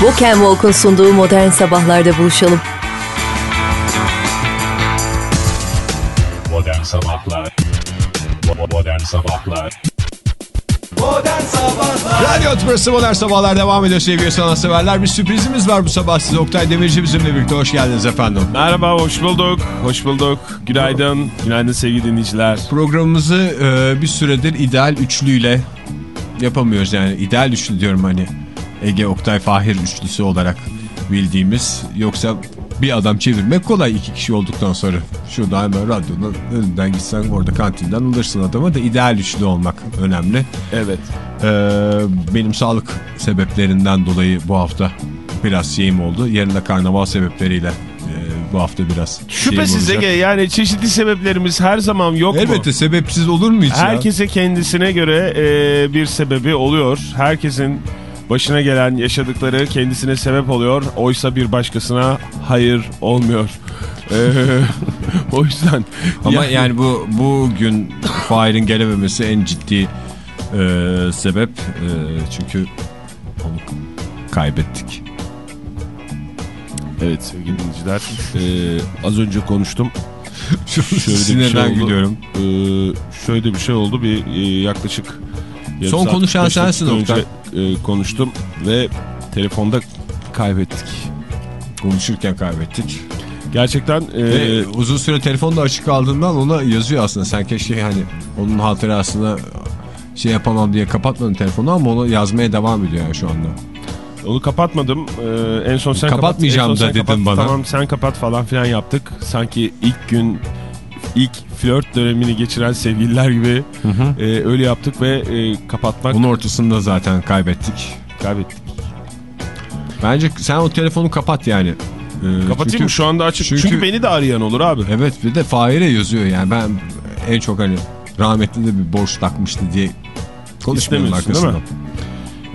Walk and Walk'un sunduğu Modern Sabahlar'da buluşalım. Modern Sabahlar Modern Sabahlar Modern Sabahlar Radyo Tübrüsü Modern Sabahlar devam ediyor sevgili sanatseverler. Bir sürprizimiz var bu sabah size. Oktay Demirci bizimle birlikte. Hoş geldiniz efendim. Merhaba, hoş bulduk. Hoş bulduk. Günaydın. Günaydın sevgili dinleyiciler. Programımızı e, bir süredir ideal üçlüyle yapamıyoruz yani. ideal üçlü diyorum hani. Ege, Oktay, Fahir üçlüsü olarak bildiğimiz. Yoksa bir adam çevirmek kolay iki kişi olduktan sonra. Şurada hemen radyonun önünden gitsen orada kantinden alırsın adamı da ideal üçlü olmak önemli. Evet. Ee, benim sağlık sebeplerinden dolayı bu hafta biraz şeyim oldu. Yarın karnaval sebepleriyle e, bu hafta biraz Şüphesiz Ege yani çeşitli sebeplerimiz her zaman yok mu? Elbette sebepsiz olur mu hiç ya? Herkese kendisine göre e, bir sebebi oluyor. Herkesin başına gelen yaşadıkları kendisine sebep oluyor. Oysa bir başkasına hayır olmuyor. E, o yüzden Ama Ya- yani bu bugün Fahir'in gelememesi en ciddi e, sebep. E, çünkü onu kaybettik. Evet sevgili dinleyiciler e, az önce konuştum. Şöyle bir sinirden şey oldu. gülüyorum. E, şöyle bir şey oldu bir e, yaklaşık yarım Son konuşan sensin önce, e, konuştum ve telefonda kaybettik. Konuşurken kaybettik. Gerçekten e, Ve uzun süre telefonda açık kaldığından ona yazıyor aslında. Sen keşke hani onun hatırasına şey yapamam diye kapatmadın telefonu ama onu yazmaya devam ediyor yani şu anda. onu kapatmadım. E, en son sen kapat. Kapatmayacağım son da dedin kapat. bana. Tamam sen kapat falan filan yaptık. Sanki ilk gün ilk flört dönemini geçiren sevgililer gibi e, öyle yaptık ve e, kapatmak Bunun ortasında zaten kaybettik. kaybettik. Bence sen o telefonu kapat yani. Ee, Kapatayım çünkü- mı şu anda açık? Çünkü, çünkü- beni de arayan olur abi. Evet bir de Fahir'e yazıyor yani ben en çok hani rahmetli de bir borç takmıştı diye konuşmuyorum İstemiyorsun, değil arkasından.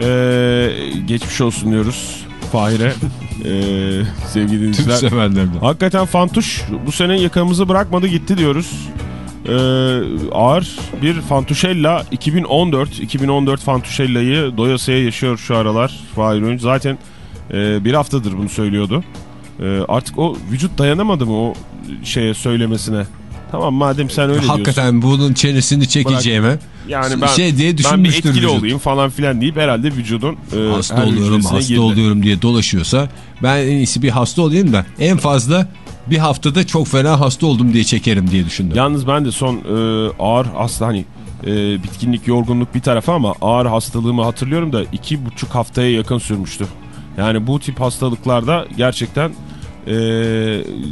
Ee, geçmiş olsun diyoruz Fahir'e. Ee, sevgili Tüm dinleyiciler. sevenlerden. Hakikaten Fantuş bu sene yakamızı bırakmadı gitti diyoruz. Ee, ağır bir Fantuşella 2014 2014 Fantuşella'yı doyasıya yaşıyor şu aralar Fahir Öğünç. Zaten e, bir haftadır bunu söylüyordu. Ee, artık o vücut dayanamadı mı o şeye söylemesine. Tamam madem sen öyle diyorsun. Hakikaten bunun çenesini çekeceğime Yani ben, şey diye ben düşünmüştür etkili vücut. olayım falan filan deyip herhalde vücudun e, hasta oluyorum hasta girdi. oluyorum diye dolaşıyorsa ben en iyisi bir hasta olayım da en fazla bir haftada çok fena hasta oldum diye çekerim diye düşündüm. Yalnız ben de son e, ağır hasta hani e, bitkinlik yorgunluk bir tarafa ama ağır hastalığımı hatırlıyorum da iki buçuk haftaya yakın sürmüştü. Yani bu tip hastalıklarda gerçekten e,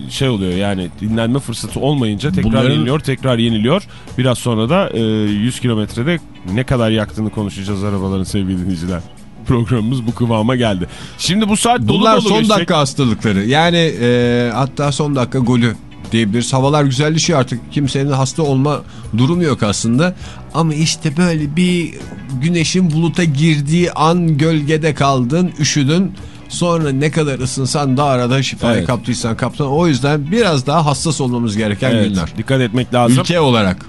şey oluyor yani dinlenme fırsatı olmayınca tekrar Bunların- yeniliyor tekrar yeniliyor. Biraz sonra da e, 100 kilometrede ne kadar yaktığını konuşacağız arabaların sevgili dinleyiciler. Programımız bu kıvama geldi. Şimdi bu saat dolu Bunlar dolu son geçecek. dakika hastalıkları. Yani e, hatta son dakika golü diyebiliriz. Havalar güzelleşiyor artık. Kimsenin hasta olma durumu yok aslında. Ama işte böyle bir güneşin buluta girdiği an gölgede kaldın, üşüdün. Sonra ne kadar ısınsan da arada şifayı Evet. kaptıysan kaptın. O yüzden biraz daha hassas olmamız gereken Evet, günler. dikkat etmek lazım. Ülke olarak.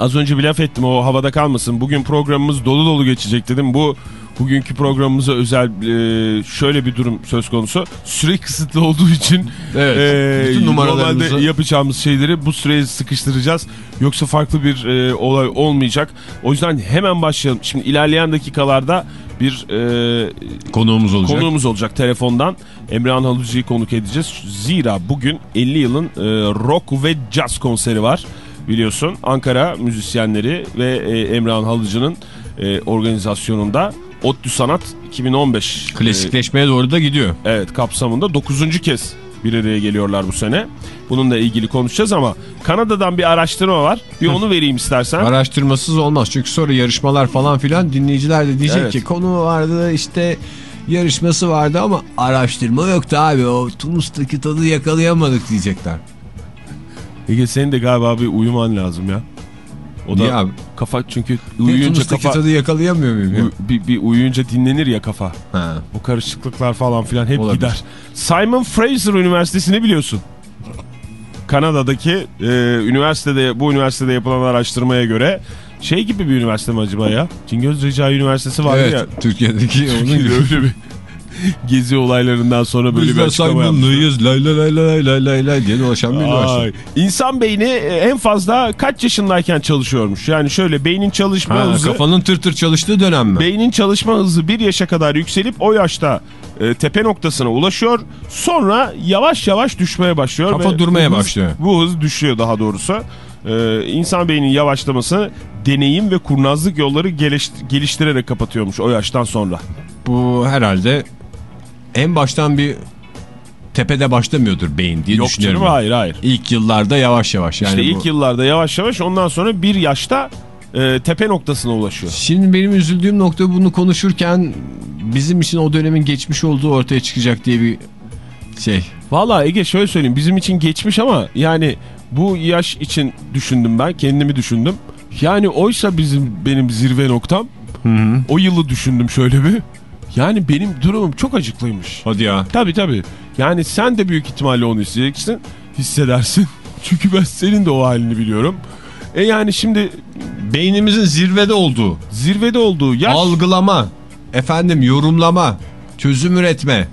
Az önce bir laf ettim o havada kalmasın. Bugün programımız dolu dolu geçecek dedim. Bu bugünkü programımıza özel e, şöyle bir durum söz konusu. Süre kısıtlı olduğu için Evet, e, bütün numaralarımızı- normalde yapacağımız şeyleri bu süreye sıkıştıracağız. Yoksa farklı bir e, olay olmayacak. O yüzden hemen başlayalım. Şimdi ilerleyen dakikalarda bir e, Konuğumuz olacak. Konuğumuz olacak telefondan. Emrehan Halıcı'yı konuk edeceğiz. Zira bugün 50 yılın e, rock ve jazz konseri var. Biliyorsun Ankara müzisyenleri ve e, Emrehan Halıcı'nın e, organizasyonunda ODTÜ Sanat 2015 e, Klasikleşmeye doğru da gidiyor. evet kapsamında 9. kez bir araya geliyorlar bu sene. Bununla ilgili konuşacağız ama Kanada'dan bir araştırma var. Bir onu vereyim istersen. Araştırmasız olmaz. Çünkü sonra yarışmalar falan filan dinleyiciler de diyecek Evet. ki konu vardı işte yarışması vardı ama araştırma yoktu abi. O Tunus'taki tadı yakalayamadık diyecekler. Ege senin de galiba bir uyuman lazım ya. O da Niye abi? kafa çünkü uyuyunca kafa tadı yakalayamıyor muyum ya? Bir, bir uyuyunca dinlenir ya kafa. Ha. O karışıklıklar falan filan hep Olabilir. gider. Simon Fraser Üniversitesi'ni biliyorsun. Kanada'daki e, üniversitede bu üniversitede yapılan araştırmaya göre şey gibi bir üniversite mi acaba ya? Cingöz Recai Üniversitesi vardı Evet ya. Türkiye'deki onun gibi. öyle bir Gezi olaylarından sonra böyle Biz bir açıklama yapmış. Simon'luyuz lay lay lay lay lay lay lay diye dolaşan bir. İnsan beyni e, en fazla kaç yaşındayken çalışıyormuş? Yani şöyle beynin çalışma Ha, hızı... kafanın tır tır çalıştığı dönem mi? Beynin çalışma hızı bir yaşa kadar yükselip o yaşta e, tepe noktasına ulaşıyor. Sonra yavaş yavaş düşmeye başlıyor. Kafa durmaya hız- başlıyor. Bu hız düşüyor daha doğrusu. E, insan beyninin yavaşlaması deneyim ve kurnazlık yolları geliş- geliştirerek kapatıyormuş o yaştan sonra. Bu herhalde en baştan bir tepede başlamıyordur beyin diye Yok düşünüyorum. ben. hayır hayır. İlk yıllarda yavaş yavaş. Yani işte bu- ilk yıllarda yavaş yavaş ondan sonra bir yaşta e, tepe noktasına ulaşıyor. Şimdi benim üzüldüğüm nokta bunu konuşurken bizim için o dönemin geçmiş olduğu ortaya çıkacak diye bir şey. Valla Ege şöyle söyleyeyim bizim için geçmiş ama yani bu yaş için düşündüm ben kendimi düşündüm. Yani oysa bizim benim zirve noktam o yılı düşündüm şöyle bir. Yani benim durumum çok acıklıymış. Hadi ya. Tabii tabii. Yani sen de büyük ihtimalle onu hissedeceksin, hissedersin. Çünkü ben senin de o halini biliyorum. E yani şimdi Beynimizin zirvede olduğu, zirvede olduğu yaş algılama, efendim yorumlama, çözüm üretme,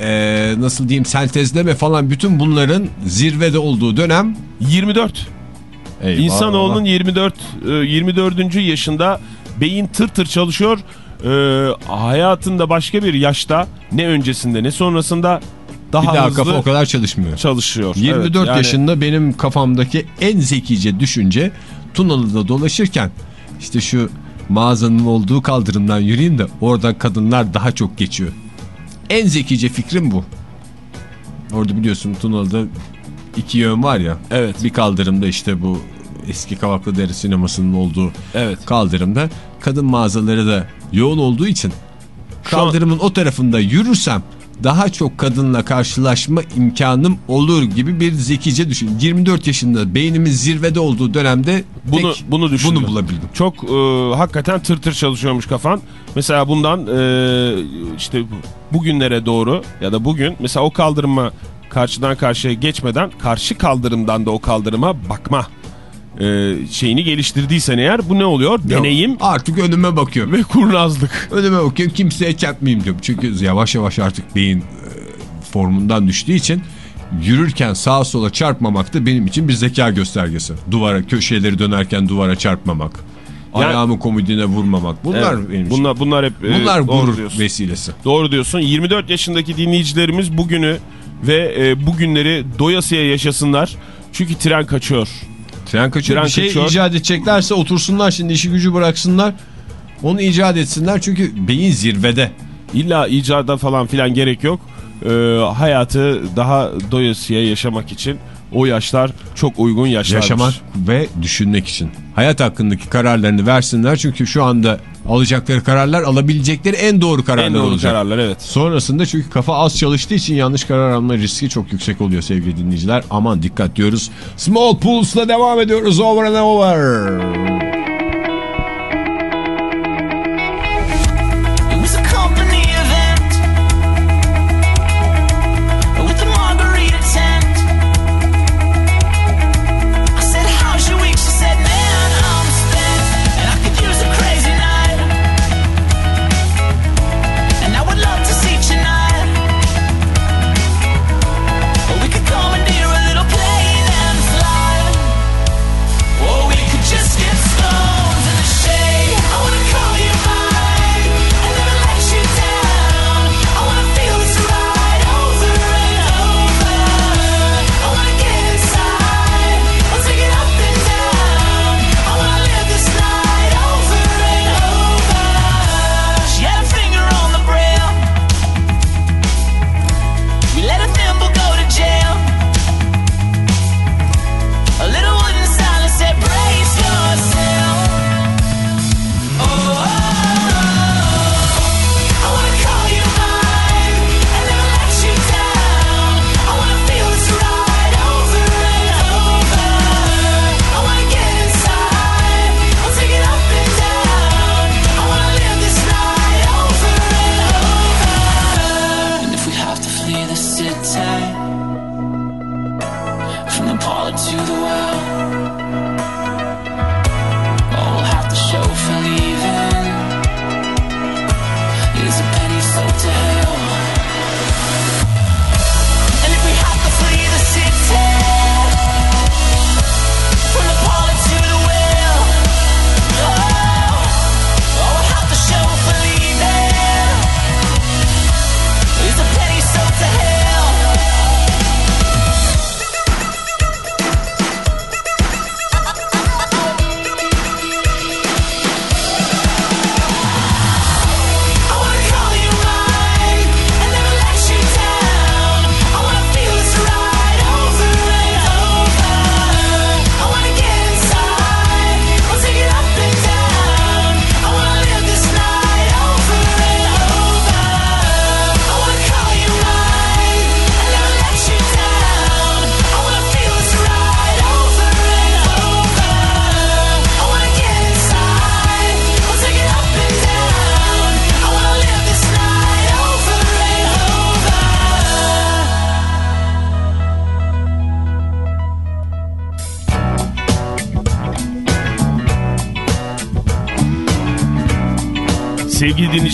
ee, nasıl diyeyim sentezleme falan bütün bunların zirvede olduğu dönem 24. Eyvallah. İnsanoğlunun 24 e, 24. yaşında beyin tır tır çalışıyor. E, hayatında başka bir yaşta ne öncesinde ne sonrasında bir daha daha hızlı kafa o kadar çalışmıyor. çalışıyor. 24 Evet, yani yaşında benim kafamdaki en zekice düşünce Tunalı'da dolaşırken işte şu mağazanın olduğu kaldırımdan yürüyeyim de oradan kadınlar daha çok geçiyor. En zekice fikrim bu. Orada biliyorsun Tunalı'da iki yön var ya. Evet. Bir kaldırımda işte bu eski Kavaklıdere sinemasının olduğu Evet. kaldırımda kadın mağazaları da yoğun olduğu için an- kaldırımın o tarafında yürürsem daha çok kadınla karşılaşma imkanım olur gibi bir zekice düşün. 24 yaşında beynimin zirvede olduğu dönemde Bunu bunu düşündüm. bunu bulabildim. Çok e, hakikaten tır tır çalışıyormuş kafan. Mesela bundan e, işte bu- bugünlere doğru ya da bugün mesela o kaldırıma karşıdan karşıya geçmeden karşı kaldırımdan da o kaldırıma bakma e, şeyini geliştirdiysen eğer bu ne oluyor? Deneyim Artık önüme bakıyorum. ve kurnazlık. Önüme bakıyorum kimseye çarpmayayım diyorum. Çünkü yavaş yavaş artık beyin e, formundan düştüğü için yürürken sağa sola çarpmamak da benim için bir zeka göstergesi. Duvara köşeleri dönerken duvara çarpmamak. Yani- Ayağımın komodine vurmamak. Bunlar Evet, benim için. bunlar, bunlar hep e, Bunlar doğru gurur diyorsun. vesilesi. Doğru diyorsun. 24 yaşındaki dinleyicilerimiz bugünü ve e, bugünleri doyasıya yaşasınlar. Çünkü tren kaçıyor. Tren kaçıyor. Tren bir şey kaçıyor. icat edeceklerse otursunlar şimdi işi gücü bıraksınlar. Onu icat etsinler çünkü beyin zirvede. İlla icada falan filan gerek yok. Ee, hayatı daha doyasıya yaşamak için o yaşlar çok uygun yaşlardır. Yaşamak ve düşünmek için. Hayat hakkındaki kararlarını versinler çünkü şu anda alacakları kararlar alabilecekleri en doğru kararlar En doğru olacak. kararlar evet. Sonrasında çünkü kafa az çalıştığı için yanlış karar alma riski çok yüksek oluyor sevgili dinleyiciler. Aman dikkat diyoruz. Small Pulse'la devam ediyoruz. Over and over.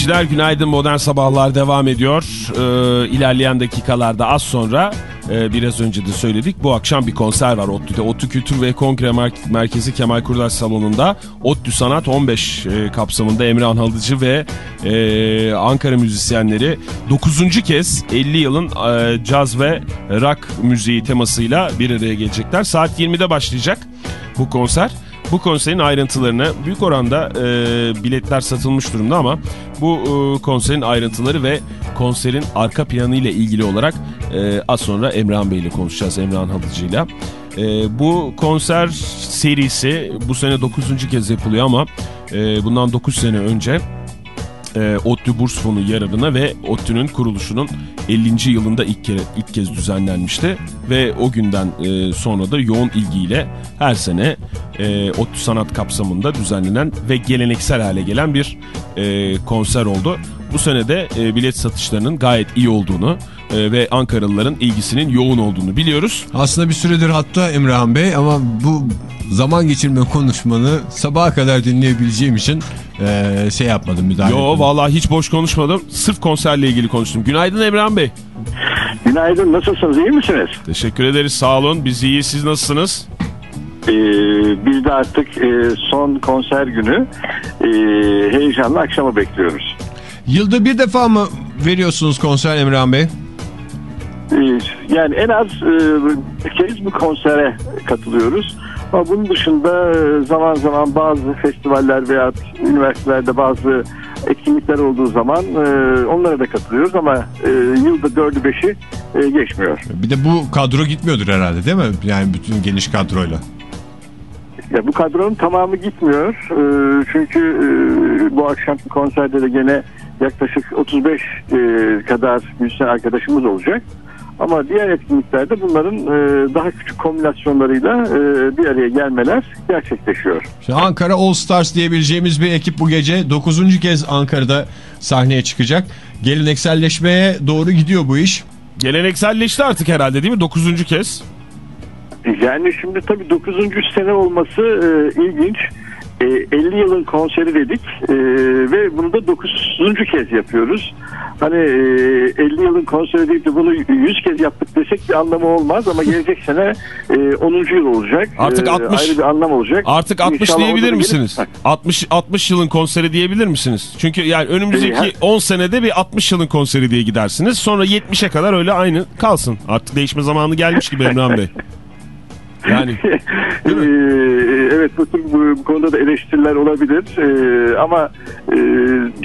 Dinleyiciler günaydın modern sabahlar devam ediyor. Ee, ilerleyen dakikalarda az sonra e, biraz önce de söyledik bu akşam bir konser var ODTÜ'de. ODTÜ Kültür ve Kongre Mer- Merkezi Kemal Kurdaş Salonu'nda ODTÜ Sanat 15 e, kapsamında Emre Anhalıcı ve e, Ankara müzisyenleri 9. kez 50 yılın e, caz ve rock müziği temasıyla bir araya gelecekler. Saat 20'de başlayacak bu konser. Bu konserin ayrıntılarını büyük oranda e, biletler satılmış durumda ama bu e, konserin ayrıntıları ve konserin arka planı ile ilgili olarak e, az sonra Emrah Bey ile konuşacağız Emrah Halıcı ile. E, bu konser serisi bu sene 9. kez yapılıyor ama e, bundan 9 sene önce e, ODTÜ Burs Fonu yararına ve ODTÜ'nün kuruluşunun 50. yılında ilk kere ilk kez düzenlenmişti ve o günden e, sonra da yoğun ilgiyle her sene e, ODTÜ Sanat kapsamında düzenlenen ve geleneksel hale gelen bir e, konser oldu. Bu sene de e, bilet satışlarının gayet iyi olduğunu e, ve Ankaralıların ilgisinin yoğun olduğunu biliyoruz. Aslında bir süredir hatta Emrehan Bey ama bu zaman geçirme konuşmanı sabaha kadar dinleyebileceğim için eee, şey yapmadım müdahale Yo etmedim. vallahi hiç boş konuşmadım. Sırf konserle ilgili konuştum. Günaydın Emrah Bey. Günaydın, nasılsınız, iyi misiniz? Teşekkür ederiz sağ olun. Biz iyiyiz siz nasılsınız? Ee, biz de artık e, son konser günü e, heyecanla akşamı bekliyoruz. Yılda bir defa mı veriyorsunuz konser Emrehan Bey? Yani en az e, bir kez bu konsere katılıyoruz. Ama bunun dışında e, zaman zaman bazı festivaller veya üniversitelerde bazı etkinlikler olduğu zaman e, onlara da katılıyoruz ama e, yılda dördü beşi e, geçmiyor. Bir de bu kadro gitmiyordur herhalde değil mi? Yani bütün geniş kadroyla. Ya bu kadronun tamamı gitmiyor. Ee, çünkü e, bu akşamki konserde de gene yaklaşık 35 e, kadar müzisyen arkadaşımız olacak. Ama diğer etkinliklerde bunların e, daha küçük kombinasyonlarıyla e, bir araya gelmeler gerçekleşiyor. Şimdi Ankara All Stars diyebileceğimiz bir ekip bu gece 9. kez Ankara'da sahneye çıkacak. Gelenekselleşmeye doğru gidiyor bu iş. Gelenekselleşti artık herhalde değil mi? Dokuzuncu kez. Yani şimdi tabii 9. sene olması e, ilginç. E, 50 yılın konseri dedik e, ve bunu da 9. kez yapıyoruz. Hani e, 50 yılın konseri deyip de bunu 100 kez yaptık desek bir anlamı olmaz ama gelecek sene e, 10. yıl olacak. Artık E, 60 ayrı bir anlam olacak. Artık 60 İnşallah diyebilir misiniz? gelir. 60 60 yılın konseri diyebilir misiniz? Çünkü yani önümüzdeki Ee, 10 senede bir 60 yılın konseri diye gidersiniz. Sonra 70'e kadar öyle aynı kalsın. Artık değişme zamanı gelmiş gibi Emrah Bey. Yani Ee, evet bu, bu, bu konuda da eleştiriler olabilir Ee, ama e,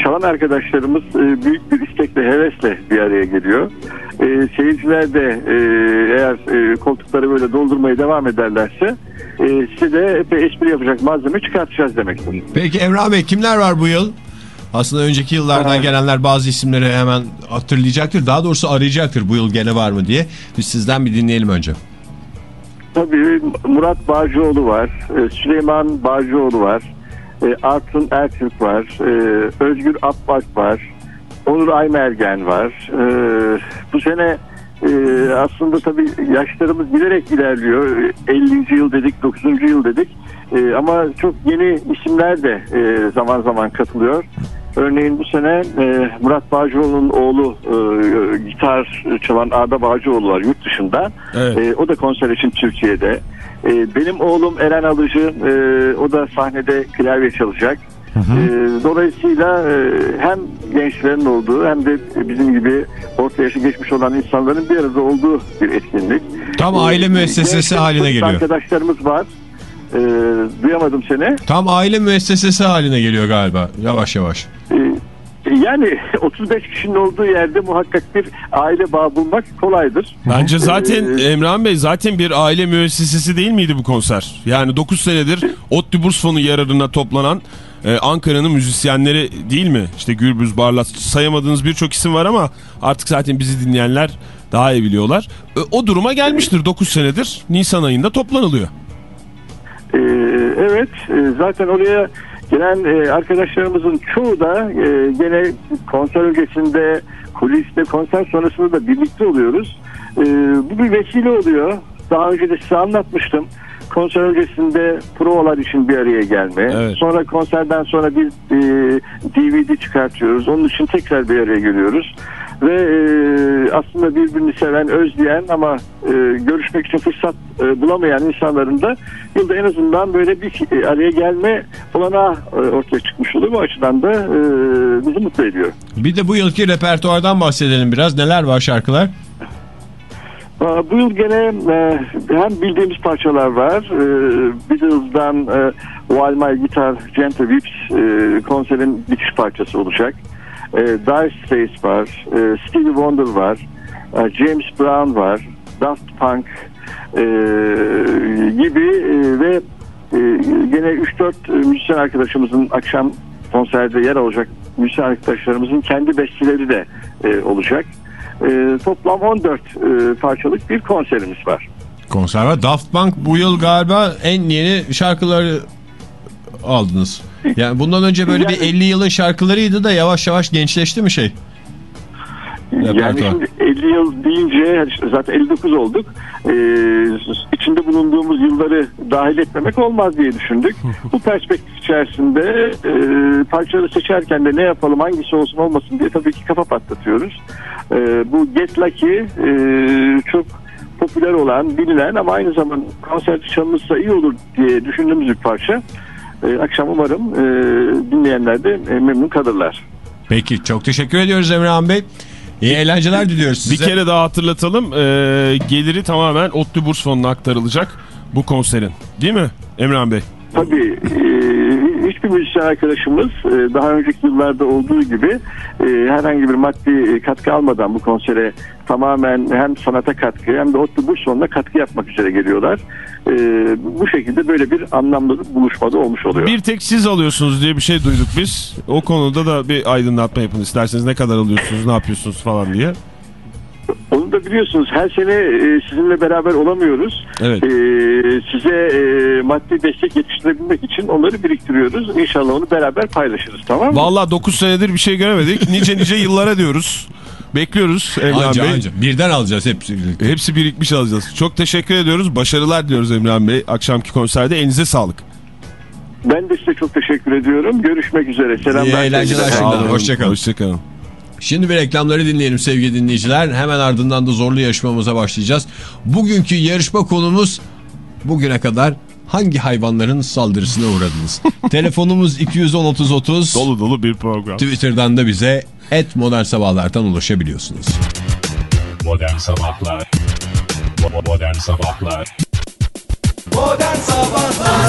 çalan arkadaşlarımız e, büyük bir istekle hevesle bir araya geliyor. Ee, seyirciler de e, eğer e, koltukları böyle doldurmaya devam ederlerse e, size de epey espri yapacak malzeme çıkartacağız demektir. Peki Emrah Bey kimler var bu yıl? Aslında önceki yıllardan gelenler bazı isimleri hemen hatırlayacaktır. Daha doğrusu arayacaktır bu yıl gene var mı diye. Biz sizden bir dinleyelim önce. Tabii Murat Bağcıoğlu var, e, Süleyman Bağcıoğlu var, e, Artun Ertürk var, e, Özgür Akbak var, Onur Aymergen var. Bu sene aslında tabii yaşlarımız giderek ilerliyor. E, 50. yıl dedik, 9. yıl dedik. Ama çok yeni isimler de zaman zaman katılıyor. Örneğin bu sene e, Murat Bağcıoğlu'nun oğlu e, gitar çalan Arda Bağcıoğlu var yurt dışında. Evet. E, o da konser için Türkiye'de. E, benim oğlum Eren Alıcı e, o da sahnede klavye çalacak. E, dolayısıyla e, hem gençlerin olduğu hem de bizim gibi orta yaşı geçmiş olan insanların bir arada olduğu bir etkinlik. Tam E, aile müessesesi genç haline geliyor. Arkadaşlarımız var. E, duyamadım seni. Tam aile müessesesi haline geliyor galiba yavaş yavaş. Ee, Yani 35 kişinin olduğu yerde muhakkak bir aile bağı bulmak kolaydır. bence zaten Ee, Emrah Bey zaten bir aile müessesesi değil miydi bu konser? Yani 9 senedir ODTÜ Burs Fonu yararına toplanan e, Ankara'nın müzisyenleri değil mi? İşte Gürbüz, Barlas sayamadığınız birçok isim var ama artık zaten bizi dinleyenler daha iyi biliyorlar. E, o duruma gelmiştir 9 senedir Nisan ayında toplanılıyor. Evet e, zaten oraya gelen e, arkadaşlarımızın çoğu da e, gene konser öncesinde kuliste konser sonrasında da birlikte oluyoruz. Bu bir vesile oluyor. Daha önce de size anlatmıştım. konser öncesinde provalar için bir araya gelme. Evet. Sonra konserden sonra bir e, DVD çıkartıyoruz. Onun için tekrar bir araya geliyoruz. Ve e, aslında birbirini seven, özleyen ama e, görüşmek için fırsat e, bulamayan insanların da yılda en azından böyle bir e, araya gelme olanağı e, ortaya çıkmış oluyor. Bu açıdan da e, bizi mutlu ediyor. Bir de bu yılki repertuardan bahsedelim biraz. Neler var şarkılar? Bu yıl gene hem bildiğimiz parçalar var. Beatles'dan While My Guitar Gently Weeps konserin bitiş parçası olacak. E, Dire Straits var. E, Stevie Wonder var. e, James Brown var. Daft Punk e, gibi e, ve e, gene 3-4 müzisyen arkadaşımızın akşam konserde yer alacak müzisyen arkadaşlarımızın kendi besteleri de e, olacak. E, toplam 14 e, parçalık bir konserimiz var. Konser var. Daft Punk bu yıl galiba en yeni şarkıları aldınız. Yani bundan önce böyle bir Yani- 50 yılın şarkılarıydı da yavaş yavaş gençleşti mi şey? Yani Repertuar. şimdi 50 yıl deyince zaten 59 olduk. E, içinde bulunduğumuz yılları dahil etmemek olmaz diye düşündük. Bu perspektif içerisinde e, parçaları seçerken de ne yapalım hangisi olsun olmasın diye tabii ki kafa patlatıyoruz. E, bu Get Lucky e, çok popüler olan, bilinen ama aynı zamanda konserde çalınırsa iyi olur diye düşündüğümüz bir parça. E, akşam umarım e, dinleyenler de e, memnun kalırlar. Peki çok teşekkür ediyoruz Emrah Bey. İyi eğlenceler diliyoruz Bir size. kere daha hatırlatalım. Ee, geliri tamamen ODTÜ Burs Fonu'na aktarılacak bu konserin. Değil mi Emrah Bey? Tabii e, hiçbir müzisyen arkadaşımız e, daha önceki yıllarda olduğu gibi e, herhangi bir maddi e, katkı almadan bu konsere tamamen hem sanata katkı hem de ODTÜ Burs sonuna katkı yapmak üzere geliyorlar. Bu şekilde böyle bir anlamlı buluşmada olmuş oluyor. Bir tek siz alıyorsunuz diye bir şey duyduk biz. O konuda da bir aydınlatma yapın isterseniz. Ne kadar alıyorsunuz, ne yapıyorsunuz falan diye. Onu biliyorsunuz her sene e, sizinle beraber olamıyoruz. Evet. E, size e, maddi destek yetiştirebilmek için onları biriktiriyoruz. İnşallah onu beraber paylaşırız tamam mı? Vallahi 9 senedir bir şey göremedik. Nice nice yıllara diyoruz. Bekliyoruz Emrah Anca, Bey. anca. Birden alacağız hepsi. birlikte. Hepsi birikmiş alacağız. Çok teşekkür ediyoruz. Başarılar diliyoruz Emrah Bey. Akşamki konserde elinize sağlık. Ben de size çok teşekkür ediyorum. Görüşmek üzere. Selamlar. İyi eğlenceler. Hoşçakalın. Hoşçakalın. Şimdi bir reklamları dinleyelim sevgili dinleyiciler. Hemen ardından da zorlu yarışmamıza başlayacağız. Bugünkü yarışma konumuz bugüne kadar hangi hayvanların saldırısına uğradınız? Telefonumuz 210-30-30. Dolu dolu bir program. Twitter'dan da bize et modern sabahlardan ulaşabiliyorsunuz. Modern Sabahlar Bo- Modern Sabahlar Modern Sabahlar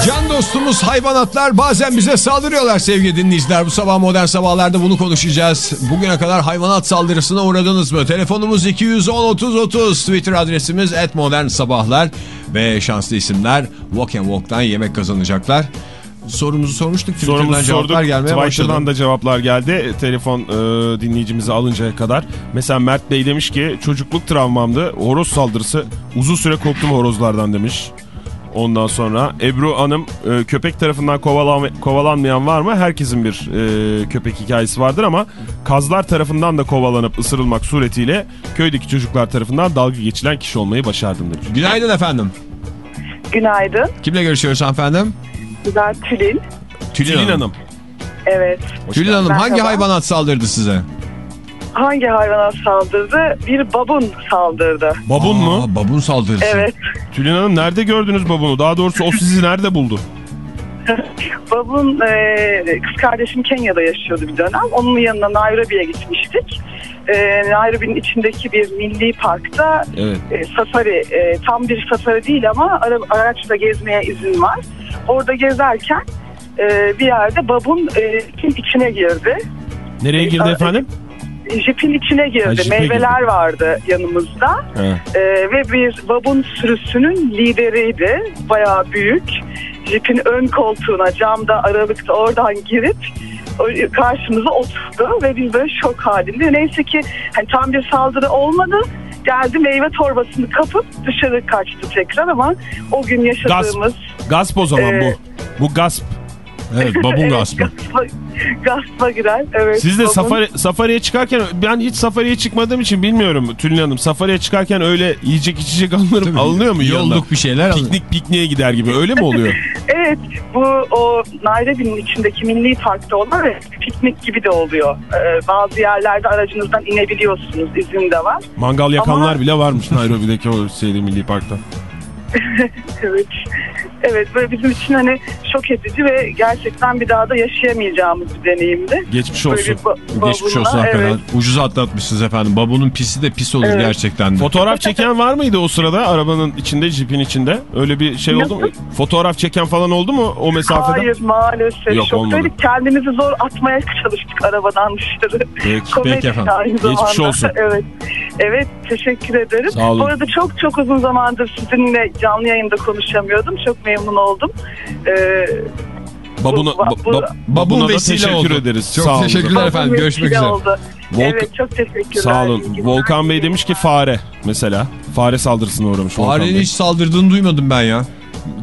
Can dostumuz hayvanatlar bazen bize saldırıyorlar sevgili dinleyiciler. Bu sabah modern sabahlarda bunu konuşacağız. Bugüne kadar hayvanat saldırısına uğradınız mı? Telefonumuz 210-30-30. Twitter adresimiz et modern sabahlar. Ve şanslı isimler Walk and Walk'tan yemek kazanacaklar. Sorumuzu sormuştuk. Sorumuzu cevaplar sorduk. gelmeye başladı. Twitter'dan da cevaplar geldi. Telefon e, dinleyicimizi alıncaya kadar. Mesela Mert Bey demiş ki çocukluk travmamdı. Horoz saldırısı. Uzun süre korktum horozlardan demiş. Ondan sonra Ebru Hanım e, köpek tarafından kovalan, kovalanmayan var mı? Herkesin bir e, köpek hikayesi vardır ama kazlar tarafından da kovalanıp ısırılmak suretiyle köydeki çocuklar tarafından dalga geçilen kişi olmayı başardım demiş. Günaydın efendim. Günaydın. Kimle görüşüyoruz efendim? Ben Tülin. Tülin, Tülin Hanım. Evet. Tülin Hanım hangi hayvanat saldırdı size? Hangi hayvana saldırdı? Bir babun saldırdı. Babun mu? Aa, babun saldırısı. Evet. Tülin Hanım nerede gördünüz babunu? Daha doğrusu o sizi nerede buldu? Babun e, kız kardeşim Kenya'da yaşıyordu bir dönem. Onun yanına Nairobi'ye gitmiştik. E, Nairobi'nin içindeki bir milli parkta Evet. e, safari, e, tam bir safari değil ama ara, araçla gezmeye izin var. Orada gezerken e, bir yerde babun e, içine girdi. Nereye girdi Ee, efendim? Jipin içine girdi. Ha, jipe Meyveler girdi. vardı yanımızda. Ee, ve bir babun sürüsünün lideriydi. Bayağı büyük. Jipin ön koltuğuna camda aralıkta oradan girip karşımıza oturdu ve biz böyle şok halinde. Neyse ki hani tam bir saldırı olmadı. Geldi meyve torbasını kapıp dışarı kaçtı tekrar ama o gün yaşadığımız Gasp o zaman Ee, bu. Bu gasp. Evet babun gaspı. gaspa, girer. Evet, Siz de babun- safari, safariye çıkarken ben hiç safariye çıkmadığım için bilmiyorum Tülin Hanım. Safariye çıkarken öyle yiyecek içecek alınır, alınıyor mu? Yolluk bir şeyler alın. Piknik pikniğe gider gibi öyle mi oluyor? Evet bu o Nairobi'nin içindeki milli parkta olan ve piknik gibi de oluyor. Ee, bazı yerlerde aracınızdan inebiliyorsunuz. izin de var. Mangal yakanlar Ama- bile varmış Nairobi'deki o şeyde milli parkta. Evet. Evet böyle bizim için hani şok edici ve gerçekten bir daha da yaşayamayacağımız bir deneyimdi. Geçmiş Böyle olsun. bir ba- Geçmiş olsun hakikaten. Evet. Ucuz atlatmışsınız efendim. Babunun pisi de pis olur Evet. gerçekten de. Fotoğraf çeken var mıydı o sırada arabanın içinde, jipin içinde? Öyle bir şey oldu mu? Fotoğraf çeken falan oldu mu o mesafeden? Hayır maalesef. Yok, olmadı. Kendimizi zor atmaya çalıştık arabadan dışarı. Peki, Komedi peki efendim. aynı Geçmiş zamanda. olsun. Evet. Evet teşekkür ederim. Sağ olun. Bu arada çok çok uzun zamandır sizinle canlı yayında konuşamıyordum. Çok memnun oldum. Ee, Babuna, Bu- ba- bu- ba- Babun babuna da teşekkür oldu. ederiz. Çok Sağ olun. teşekkürler babam efendim. Görüşmek üzere. Oldu. Volkan- Evet çok teşekkürler. Sağ olun. Volkan Bey demiş ki fare mesela. Fare saldırısına uğramış Volkan Farenin Bey. hiç saldırdığını duymadım ben ya.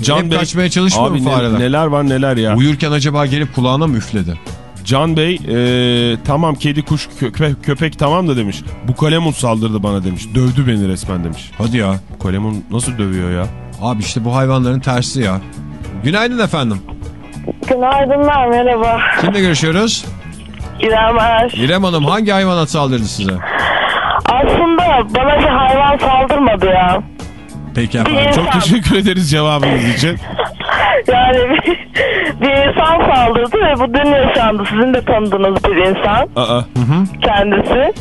Hep kaçmaya çalışmıyor Abi fareler? neler var neler ya. Uyurken acaba gelip kulağına mı üfledi? Can Bey e, tamam kedi kuş köpek, köpek tamam da demiş. Bu kalemun saldırdı bana demiş. Dövdü beni resmen demiş. Hadi ya. Kalemun nasıl dövüyor ya? Abi işte bu hayvanların tersi ya. Günaydın efendim. Günaydınlar merhaba. Kimle görüşüyoruz? İrem Er. İrem Hanım hangi hayvanat saldırdı size? Aslında bana bir hayvan saldırmadı ya. Peki efendim. Çok teşekkür ederiz cevabınız için. Yani bir, bir insan saldırdı ve bu dün yaşandı. Sizin de tanıdığınız bir insan Aa, kendisi.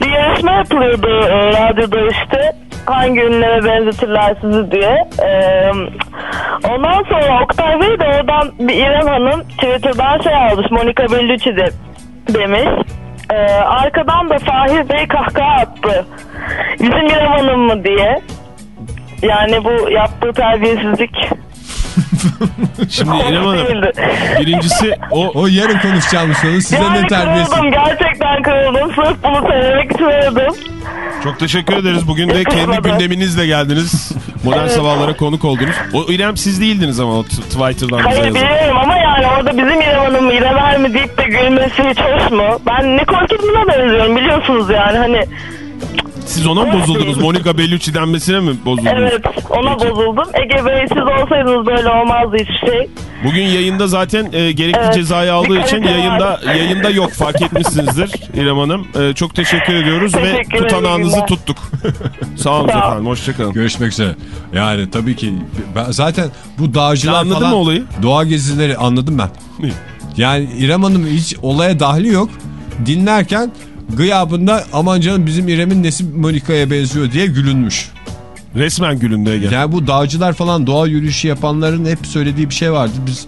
Bir yarışma yapılıyordu e, radyoda işte. Hangi ünlere benzetirler sizi diye. E, ondan sonra Oktay Bey de oradan bir İrem Hanım Twitter'dan şey almış. Monica Bellucci de demiş. E, arkadan da Fahir Bey kahkaha attı. Bizim İrem Hanım mı diye. Yani bu yaptığı terbiyesizlik şimdi İrem Hanım birincisi o O yarın konuşacağımız konu size Yani ne terbiyesi. kırıldım gerçekten kırıldım. Sırf bunu söylemek istemedim. çok teşekkür ederiz. Bugün de kendi gündeminizle geldiniz. Modern Evet. sabahlara konuk oldunuz. O İrem siz değildiniz ama o Twitter'dan bize Hayır yazın. biliyorum ama yani orada bizim İrem Hanım İrem Er mi deyip de gülmesi hiç hoş mu? Ben Nicole Kidman'a benziyorum biliyorsunuz yani hani Siz ona mı bozuldunuz? Monica Bellucci denmesine mi bozuldunuz? evet ona bozuldum. Ege Bey siz olsaydınız böyle olmazdı hiçbir şey. Bugün yayında zaten e, gerekli Evet. cezayı aldığı için yayında abi. yayında yok fark etmişsinizizdir İrem Hanım. E, çok teşekkür ediyoruz ve Teşekkür ederim, tutanağınızı tuttuk. Sağ olun Sağ efendim hoşçakalın. Görüşmek üzere. Yani tabii ki ben zaten bu dağcılar Sen anladın falan mı olayı? doğa gezileri anladım ben. Yani İrem Hanım hiç olaya dahli yok. Dinlerken gıyabında aman canım bizim İrem'in nesi Monika'ya benziyor diye gülünmüş. Resmen gülünde Ege. Yani bu dağcılar falan doğa yürüyüşü yapanların hep söylediği bir şey vardı. Biz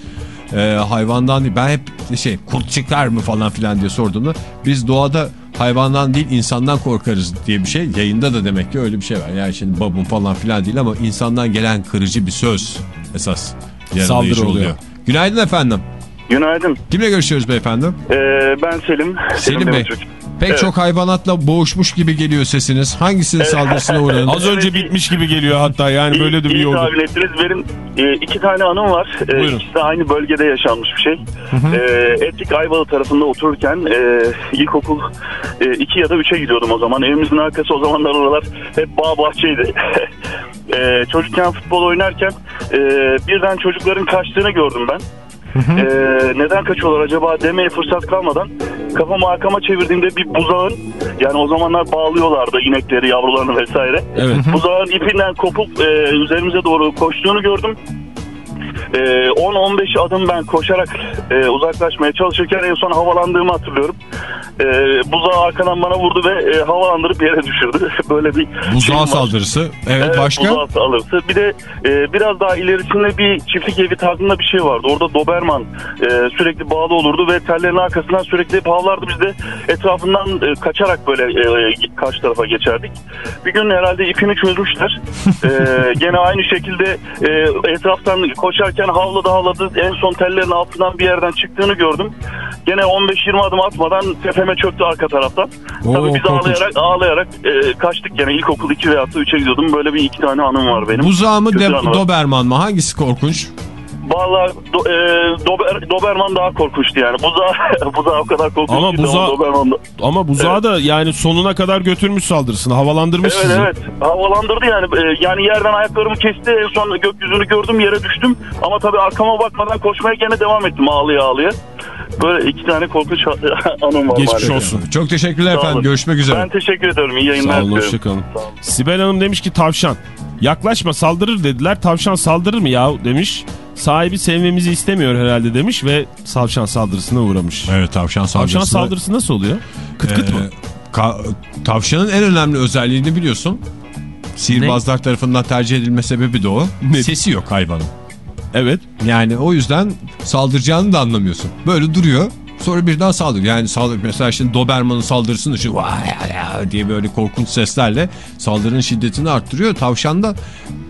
e, hayvandan değil ben hep şey kurt çıkar mı falan filan diye sorduğumda biz doğada hayvandan değil insandan korkarız diye bir şey. Yayında da demek ki öyle bir şey var. Yani şimdi babun falan filan değil ama insandan gelen kırıcı bir söz esas Saldırı oluyor. Günaydın efendim. Günaydın. Kimle görüşüyoruz beyefendi? Ee, ben Selim. Selim Bey. Demirçök. Pek Evet. çok hayvanatla boğuşmuş gibi geliyor sesiniz. Hangisinin saldırısına uğradınız? Az önce bitmiş gibi geliyor hatta yani böyle de bir İyi yoldu. tahmin ettiniz. Benim e, iki tane anım var. E, ikisi de aynı bölgede yaşanmış bir şey. E, Etlik Ayvalı tarafında otururken e, ilkokul 2 ya da 3'e gidiyordum o zaman. Evimizin arkası o zamanlar oralar hep bağ bahçeydi. e, çocukken futbol oynarken e, birden çocukların kaçtığını gördüm ben. E, neden kaçıyorlar acaba demeye fırsat kalmadan kafamı arkama çevirdiğimde bir buzağın yani o zamanlar bağlıyorlardı inekleri yavrularını vesaire. Evet. Buzağın ipinden kopup e, üzerimize doğru koştuğunu gördüm. E, 10-15 adım ben koşarak e, uzaklaşmaya çalışırken en son havalandığımı hatırlıyorum. E, buzağı arkadan bana vurdu ve e, havalandırıp yere düşürdü. Böyle bir Buzağı var. saldırısı. Evet, Evet, başka? buzağı saldırısı. Bir de e, biraz daha ilerisinde bir çiftlik evi tarzında bir şey vardı. Orada Doberman e, sürekli bağlı olurdu ve tellerin arkasından sürekli hep havlardı. Biz de etrafından e, kaçarak böyle e, karşı tarafa geçerdik. Bir gün herhalde ipini çözmüşler. e, gene aynı şekilde e, etraftan koşarken havladı havladı. En son tellerin altından bir yerden çıktığını gördüm. Gene 15-20 adım atmadan tepeme çöktü arka taraftan. Oo, Tabii biz korkunç. ağlayarak ağlayarak e, kaçtık gene ilkokul 2 veya 3'e gidiyordum. Böyle bir iki tane anım var benim. Buzağı mı Kötü de- anı var. Doberman mı? Hangisi korkunç? Vallahi do, e, Dober, Doberman daha korkunçtu yani. Buzağı, buzağı o kadar korkunç Ama buzağı- Ama buzağı da yani sonuna kadar götürmüş saldırısını. Havalandırmış Evet sizi. evet havalandırdı yani E, yani yerden ayaklarımı kesti en son gökyüzünü gördüm yere düştüm ama tabii arkama bakmadan koşmaya gene devam ettim ağlıya ağlıya böyle iki tane korkunç anım var Geçmiş maalesef. olsun. Çok teşekkürler efendim. olun. Görüşmek üzere. Ben teşekkür ediyorum iyi yayınlar Sağ olun hoşçakalın. Sibel Hanım demiş ki tavşan. Yaklaşma saldırır dediler. Tavşan saldırır mı ya demiş. Sahibi sevmemizi istemiyor herhalde demiş ve tavşan saldırısına uğramış. Evet tavşan saldırısı. Tavşan saldırısı nasıl oluyor? Kıt kıt Ee, mı? ka- tavşanın en önemli özelliğini biliyorsun. Sihirbazlar tarafından tercih edilme sebebi de o. Ne? Sesi yok hayvanın. Evet. Yani o yüzden saldıracağını da anlamıyorsun. Böyle duruyor. Sonra birden saldırıyor. Yani saldır mesela şimdi Doberman'ın saldırısını ya diye böyle korkunç seslerle saldırının şiddetini arttırıyor. Tavşan da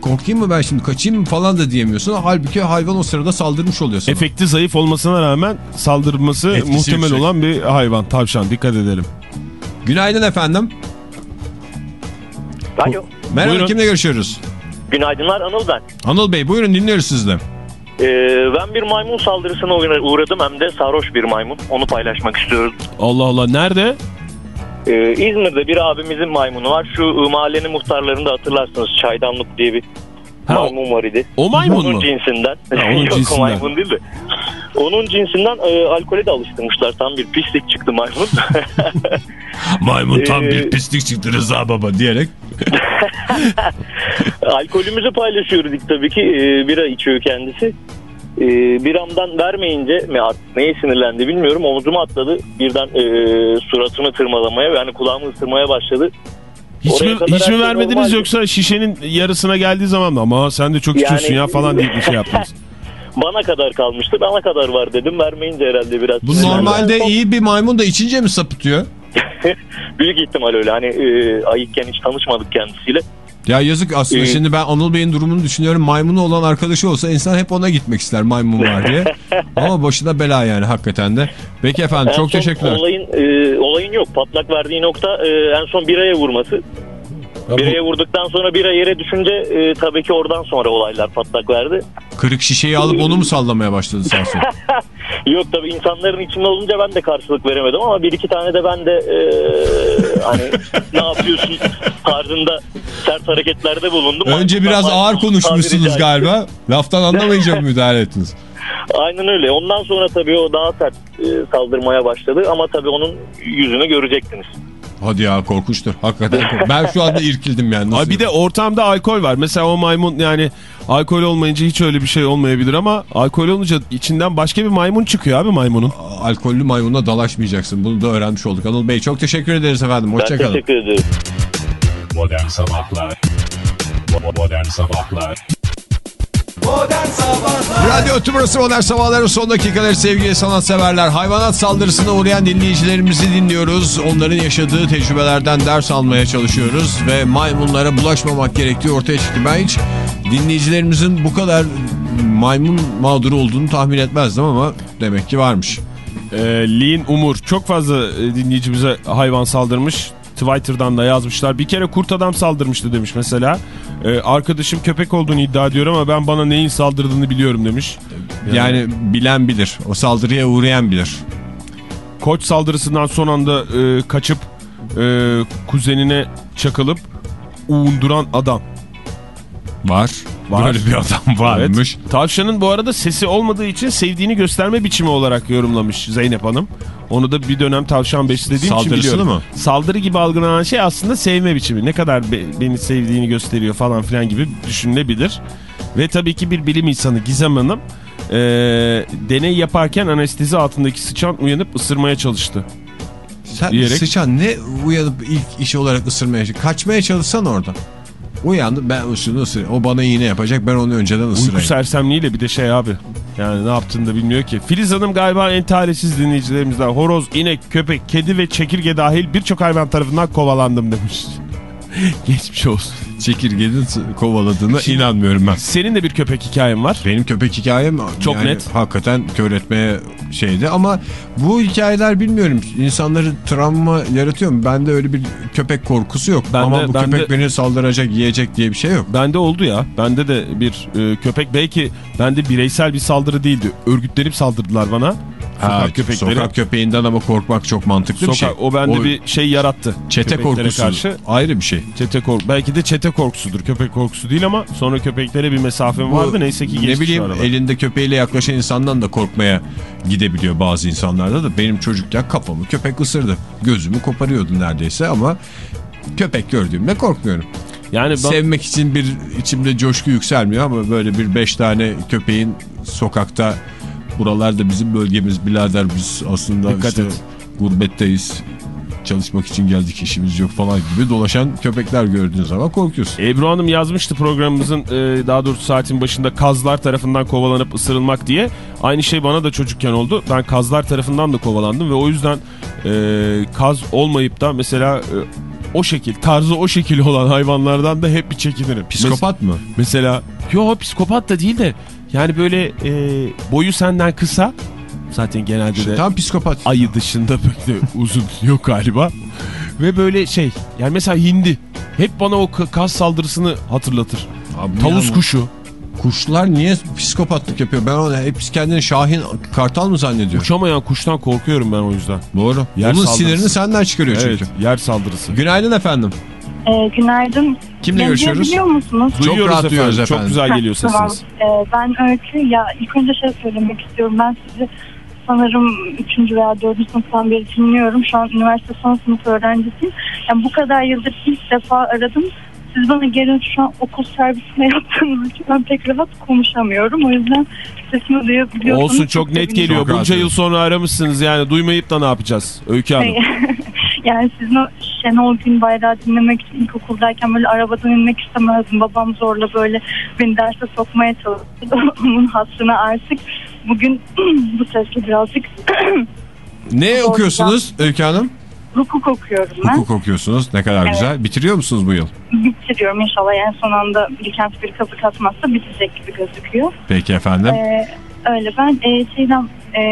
korkayım mı ben şimdi kaçayım mı falan da diyemiyorsun. Halbuki hayvan o sırada saldırmış oluyor sana. Efekti zayıf olmasına rağmen saldırması Etkisi muhtemel yüksek. olan bir hayvan. Tavşan dikkat edelim. Günaydın efendim. Alo. Merhaba Buyurun. kimle görüşüyoruz? Günaydınlar Anıl ben. Anıl Bey buyurun dinliyoruz sizden. Ee, ben bir maymun saldırısına uğra- uğradım hem de sarhoş bir maymun. Onu paylaşmak istiyorum. Allah Allah nerede? Ee, İzmir'de bir abimizin maymunu var. Şu mahallenin muhtarlarını da hatırlarsınız. Çaydanlık diye bir Ha, maymun var idi. O maymun onun mu? cinsinden. Ha, onun Yok cinsinden. o maymun değil de. Onun cinsinden e, alkole de alıştırmışlar. Tam bir pislik çıktı maymun. Maymun tam bir pislik çıktı Rıza Baba diyerek. Alkolümüzü paylaşıyorduk tabii ki. Ee, bira içiyor kendisi. Ee, biramdan vermeyince mi artık neye sinirlendi bilmiyorum. Omzuma atladı. Birden e, suratımı tırmalamaya yani kulağımı ısırmaya başladı. Hiç Oraya mi, hiç mi vermediniz normaldi. yoksa şişenin yarısına geldiği zaman mı? Ama sen de çok Yani- içiyorsun ya falan diye bir şey yaptınız. Bana kadar kalmıştı. Bana kadar var dedim. Vermeyince herhalde biraz. Bu normalde Son- iyi bir maymun da içince mi sapıtıyor? Büyük ihtimal öyle. Hani e, ayıkken hiç tanışmadık kendisiyle. Ya yazık aslında Ee, şimdi ben Anıl Bey'in durumunu düşünüyorum. Maymunu olan arkadaşı olsa insan hep ona gitmek ister maymun var diye. Ama başına bela yani hakikaten de. Peki efendim En çok teşekkürler. Olayın, e, olayın yok. Patlak verdiği nokta e, en son biraya vurması. Biraya vurduktan sonra bira yere düşünce e, tabii ki oradan sonra olaylar patlak verdi. Kırık şişeyi alıp onu mu sallamaya başladı sağ olsun? Yok tabii insanların içinde olunca ben de karşılık veremedim ama bir iki tane de ben de e, hani ne yapıyorsun tarzında sert hareketlerde bulundum. Önce biraz Ama- ağır konuşmuşsunuz galiba. Laftan anlamayınca müdahale ettiniz? Aynen öyle. Ondan sonra tabii o daha sert e, saldırmaya başladı ama tabii onun yüzünü görecektiniz. Hadi ya korkunçtur. Hakikaten korkunç. Ben şu anda irkildim yani. Nasıl Abi bir de ortamda alkol var. Mesela o maymun yani alkol olmayınca hiç öyle bir şey olmayabilir ama alkol olunca içinden başka bir maymun çıkıyor abi maymunun. alkollü maymunla dalaşmayacaksın. Bunu da öğrenmiş olduk. Anıl Bey çok teşekkür ederiz efendim. Ben Hoşçakalın. teşekkür ederim. Modern Sabahlar Modern Sabahlar Modern Sabahlar Radyo Tümrüt'ü Modern Sabahların son dakikaları sevgili sanatseverler. Hayvanat saldırısına uğrayan dinleyicilerimizi dinliyoruz. Onların yaşadığı tecrübelerden ders almaya çalışıyoruz. Ve maymunlara bulaşmamak gerektiği ortaya çıktı. Ben hiç dinleyicilerimizin bu kadar maymun mağduru olduğunu tahmin etmezdim ama demek ki varmış. Ee, Lin Umur çok fazla e, dinleyicimize hayvan saldırmış. Twitter'dan da yazmışlar. Bir kere kurt adam saldırmıştı demiş mesela. Ee, arkadaşım köpek olduğunu iddia ediyor ama ben bana neyin saldırdığını biliyorum demiş. Yani bilen bilir. O saldırıya uğrayan bilir. Koç saldırısından son anda e, kaçıp e, kuzenine çakılıp uğunduran adam. Var. Var. Böyle bir adam varmış. Evet. Tavşanın bu arada sesi olmadığı için sevdiğini gösterme biçimi olarak yorumlamış Zeynep Hanım. Onu da bir dönem tavşan beslediğim için Saldırısını biliyorum. mı? Saldırı gibi algılanan şey aslında sevme biçimi. Ne kadar be- beni sevdiğini gösteriyor falan filan gibi düşünülebilir. Ve tabii ki bir bilim insanı Gizem Hanım e, deney yaparken anestezi altındaki sıçan uyanıp ısırmaya çalıştı. Sen Diyerek. sıçan ne uyanıp ilk işi olarak ısırmaya Kaçmaya çalışsan orada. Uyandı ben ısırını ısırayım. O bana iğne yapacak ben onu önceden Uyku ısırayım. sersemliğiyle bir de şey abi. Yani ne yaptığını da bilmiyor ki. Filiz Hanım galiba en talihsiz dinleyicilerimizden. Horoz, inek, köpek, kedi ve çekirge dahil birçok hayvan tarafından kovalandım demiş. Geçmiş olsun. Çekirgenin kovaladığına inanmıyorum ben. Senin de bir köpek hikayen var. Benim köpek hikayem Çok yani net. hakikaten kör etmeye şeydi ama bu hikayeler bilmiyorum insanları travma yaratıyor mu? Bende öyle bir köpek korkusu yok Bende- ama bu bende- köpek beni saldıracak yiyecek diye bir şey yok. Bende oldu ya. Bende de bir e, köpek belki bende bireysel bir saldırı değildi. Örgütlenip saldırdılar bana. Sokak Ha, köpekleri. Sokak köpeğinden ama korkmak çok mantıklı bir şey. Sokak- o bende bir şey yarattı. Çete korkusu karşı. ayrı bir şey. Çete kork belki de çete korkusudur. Köpek korkusu değil ama sonra köpeklere bir mesafem Bu, vardı. Neyse ki geçti Ne bileyim elinde köpeğiyle yaklaşan insandan da korkmaya gidebiliyor bazı insanlarda da. Benim çocukken kafamı köpek ısırdı. Gözümü koparıyordu neredeyse ama köpek gördüğümde korkmuyorum. Yani ben- Sevmek için bir içimde coşku yükselmiyor ama böyle bir beş tane köpeğin sokakta buralarda bizim bölgemiz birader biz aslında Dikkat işte et. gurbetteyiz çalışmak için geldik işimiz yok falan gibi dolaşan köpekler gördüğün zaman korkuyorsun. Ebru Hanım yazmıştı programımızın e, daha doğrusu saatin başında kazlar tarafından kovalanıp ısırılmak diye. Aynı şey bana da çocukken oldu. Ben kazlar tarafından da kovalandım ve o yüzden e, kaz olmayıp da mesela e, o şekil tarzı o şekil olan hayvanlardan da hep bir çekinirim. Psikopat mı? Mesela yo psikopat da değil de yani böyle e, boyu senden kısa zaten genelde de Tam psikopat. ayı dışında böyle uzun yok galiba. Ve böyle şey yani mesela hindi hep bana o ka- kaz saldırısını hatırlatır. Abi Tavus kuşu. Kuşlar niye psikopatlık yapıyor? Ben onu hepsi kendini Şahin Kartal mı zannediyor? Uçamayan kuştan korkuyorum ben o yüzden. Doğru. Yer Onun saldırısı. sinirini senden çıkarıyor Evet çünkü. yer saldırısı. Günaydın efendim. Ee, günaydın. Kimle görüşüyoruz? duyabiliyor musunuz? Çok Duyuyoruz rahat efendim. duyuyoruz Çok efendim. güzel geliyor Ha, tamam. sesiniz. Ee, ben Öykü. Ya ilk önce şey söylemek istiyorum. Ben sizi sanırım 3. veya 4. sınıftan beri dinliyorum. Şu an üniversite son sınıf öğrencisiyim. Yani bu kadar yıldır ilk defa aradım. Siz bana gelin şu an okul servisine yaptığınız için ben pek rahat konuşamıyorum. O yüzden sesimi duyabiliyorsunuz. Olsun çok net geliyor. Çok rahat Bunca yıl sonra aramışsınız yani duymayıp da ne yapacağız? Öykü Hanım. yani sizin o Şenol Gün Bayrağı dinlemek için ilkokuldayken böyle arabadan inmek istemezdim. Babam zorla böyle beni derse sokmaya çalıştı. Onun hasrına artık bugün bu sesle birazcık Ne okuyorsunuz Öykü Hanım? Hukuk okuyorum ben. Hukuk okuyorsunuz. Ne kadar Evet. güzel. Bitiriyor musunuz bu yıl? Bitiriyorum inşallah. Yani son anda Bilkent bir kazık atmazsa bitecek gibi gözüküyor. Peki efendim. Ee, öyle ben e, şeyden e,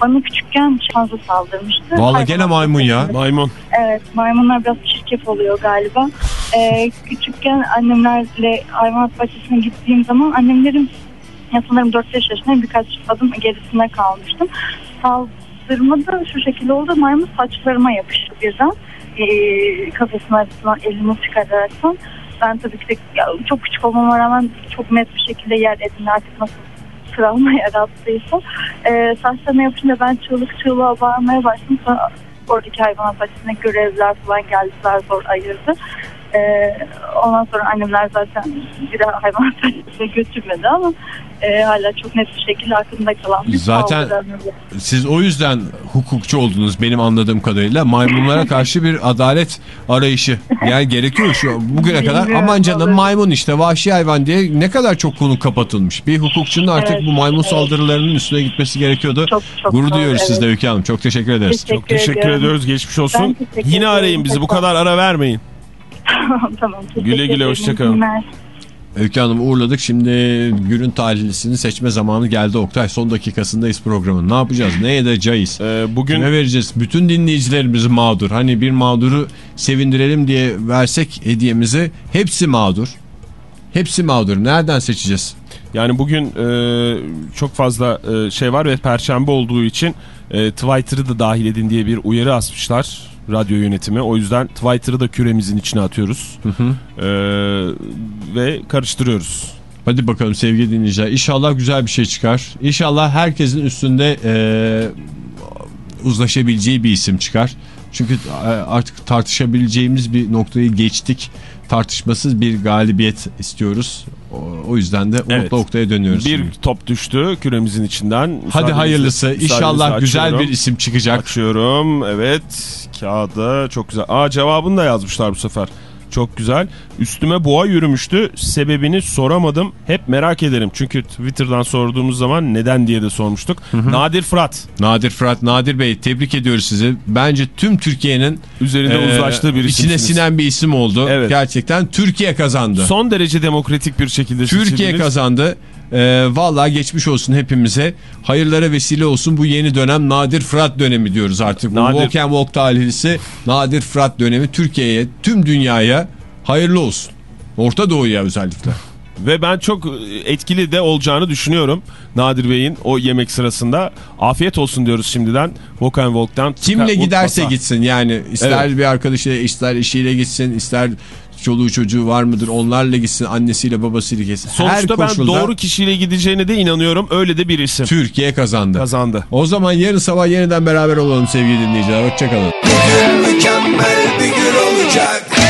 bana küçükken şansa saldırmıştı. Vallahi Hayvan gene maymun ya. Maymun. Evet maymunlar biraz çirkef oluyor galiba. Ee, küçükken annemlerle hayvanat bahçesine gittiğim zaman annemlerin ya sanırım 4-5 yaşındayım birkaç adım gerisinde kalmıştım. Saldırma da şu şekilde oldu maymun saçlarıma yapıştı birden. Ee, kafasının arasından elini çıkararaktan. Ben tabii ki de ya, çok küçük olmama rağmen çok net bir şekilde yer edin artık nasıl travma yarattıysa. Ee, saçlarına yapınca ben çığlık çığlığa bağırmaya başladım. Sonra oradaki hayvanat bahçesine görevliler falan geldiler zor ayırdı. Ee, ondan sonra annemler zaten bir daha hayvanat bahçesine götürmedi ama e, hala çok net bir şekilde aklımda kalan bir Zaten-. Siz o yüzden hukukçu oldunuz benim anladığım kadarıyla. Maymunlara karşı bir adalet arayışı. Yani gerekiyor şu bugüne kadar. Aman canım maymun işte vahşi hayvan diye ne kadar çok konu kapatılmış. Bir hukukçunun artık Evet, bu maymun evet. saldırılarının üstüne gitmesi gerekiyordu. Çok, çok Gurur doğru, duyuyoruz evet. sizle Öykü Hanım. Çok teşekkür ederiz. Teşekkür Çok teşekkür ediyorum. ediyoruz. Geçmiş olsun. Yine arayın bizi. Bu kadar ara vermeyin. Tamam. Güle güle, ederim. hoşça kalın. İyi günler. Öykü Hanım'ı uğurladık. Şimdi günün talihlisini seçme zamanı geldi Oktay. Son dakikasındayız programın. Ne yapacağız? Ne edeceğiz? Ee, bugün Kime vereceğiz? Bütün dinleyicilerimiz mağdur. Hani bir mağduru sevindirelim diye versek hediyemizi hepsi mağdur. Hepsi mağdur. Nereden seçeceğiz? Yani bugün e, çok fazla e, şey var ve perşembe olduğu için e, Twitter'ı da dahil edin diye bir uyarı asmışlar radyo yönetimi. O yüzden Twitter'ı da küremizin içine atıyoruz. E, ve karıştırıyoruz. Hadi bakalım sevgili dinleyiciler. İnşallah güzel bir şey çıkar. İnşallah herkesin üstünde eee, uzlaşabileceği bir isim çıkar. Çünkü e, artık tartışabileceğimiz bir noktayı geçtik. Tartışmasız bir galibiyet istiyoruz. O, yüzden de Umut'la Evet. Oktay'a dönüyoruz. Bir şimdi. top düştü küremizin içinden. Hadi Müsaadenizle- hayırlısı. müsaadenizle İnşallah güzel açıyorum. bir isim çıkacak. Açıyorum. Evet. Kağıda çok güzel. Aa cevabını da yazmışlar bu sefer. Çok güzel. Üstüme boğa yürümüştü. Sebebini soramadım. Hep merak ederim. Çünkü Twitter'dan sorduğumuz zaman neden diye de sormuştuk. Nadir Fırat. Nadir Fırat, Nadir Bey tebrik ediyoruz sizi. Bence tüm Türkiye'nin Üzerinde e, uzlaştığı bir içine isimsiniz. sinen bir isim oldu. Evet. Gerçekten Türkiye kazandı. Son derece demokratik bir şekilde Türkiye seçildiniz. kazandı. Ee, vallahi geçmiş olsun hepimize. Hayırlara vesile olsun bu yeni dönem Nadir Fırat dönemi diyoruz artık. Bu Nadir- Walk and Walk talihlisi Nadir Fırat dönemi Türkiye'ye, tüm dünyaya hayırlı olsun. Orta Doğu'ya özellikle. Ve ben çok etkili de olacağını düşünüyorum. Nadir Bey'in o yemek sırasında. Afiyet olsun diyoruz şimdiden. Walk and Walk'tan. Kimle giderse gitsin yani ister Evet. bir arkadaşıyla ister eşiyle gitsin ister çoluğu çocuğu var mıdır onlarla gitsin annesiyle babasıyla gitsin. Sonuçta Her ben koşulda doğru kişiyle gideceğine de inanıyorum. Öyle de bir isim. Türkiye kazandı. Kazandı. O zaman yarın sabah yeniden beraber olalım sevgili dinleyiciler. Hoşçakalın. Mükemmel bir gün olacak